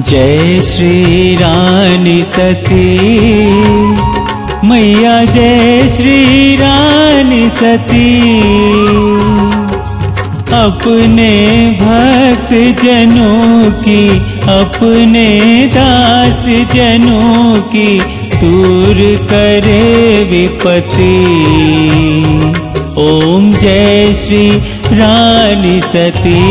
जय श्री रानी सती। मैया जय श्री रानी सती। अपने भक्त जनों की, अपने दास जनों की दूर करे विपत्ति। ओम जय श्री रानी सती।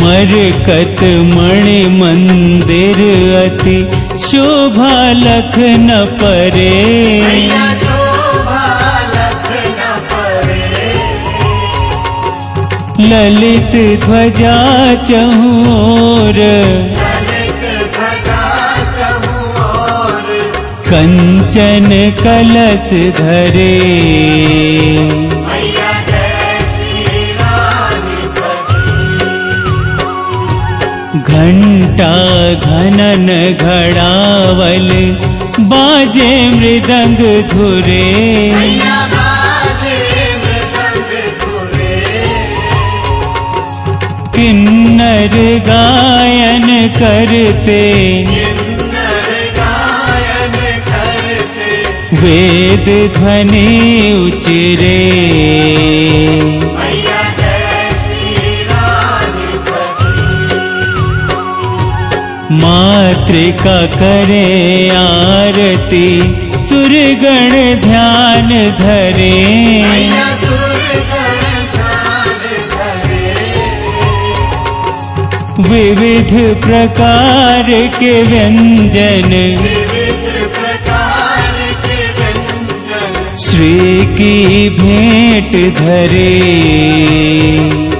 मरकत मणि मंदिर अति शोभा लख न परे। ललित ध्वजा चहूर ललित ध्वजा चहु ओर। कंचन कलश धरे घंटा घनन घड़ावल बाजे मृदंग धुरे। किन्नर गायन करते। वेद ध्वनि उचरे मातृका करे आरती सुरगण ध्यान धरे। ध्यान धरे। विविध प्रकार के व्यंजन। विविध प्रकार के व्यंजन। श्री की भेंट धरे।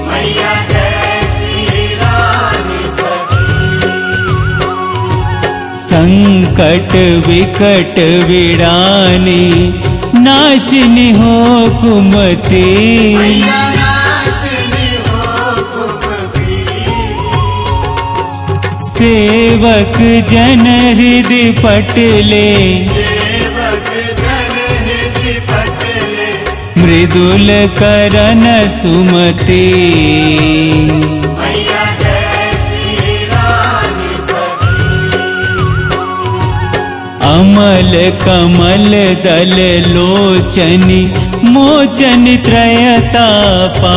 संकट विकट विड़ानी नाशिनी हो कुमती। सेवक जन हृदय पटले। मृदुल करन सुमति कमल कमल दल लोचन मोचन त्रयता पा।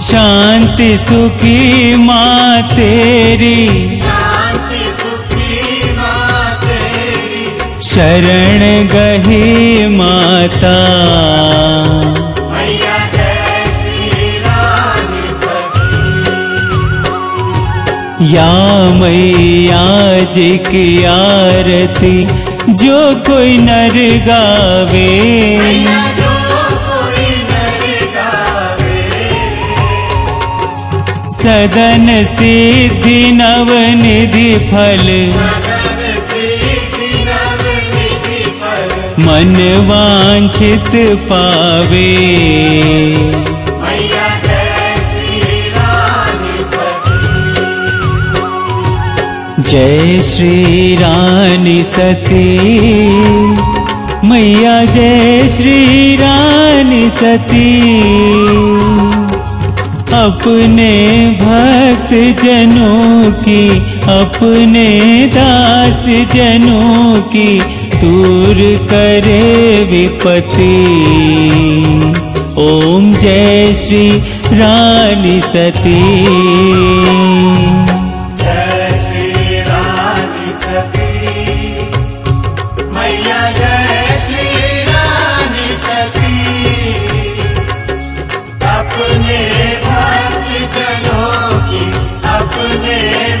शांति सुखी मा तेरी। शरण गही माता। या मैया की आरती जो कोई नर गावे। मैया सदन सिद्धि नव निधि फल। सदन सिद्धि नव निधि फल मन वांछित पावे जय श्री रानी सती। मैया जय श्री रानी सती। अपने भक्त जनों की, अपने दास जनों की दूर करे विपत्ति। ओम जय श्री रानी सती।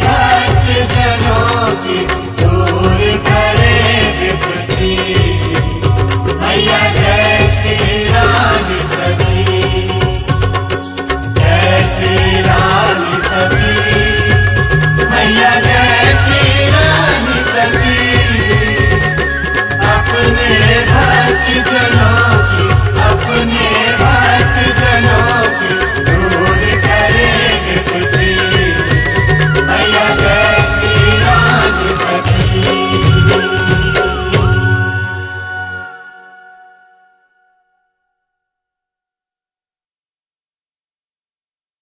भक्ति जनो जीव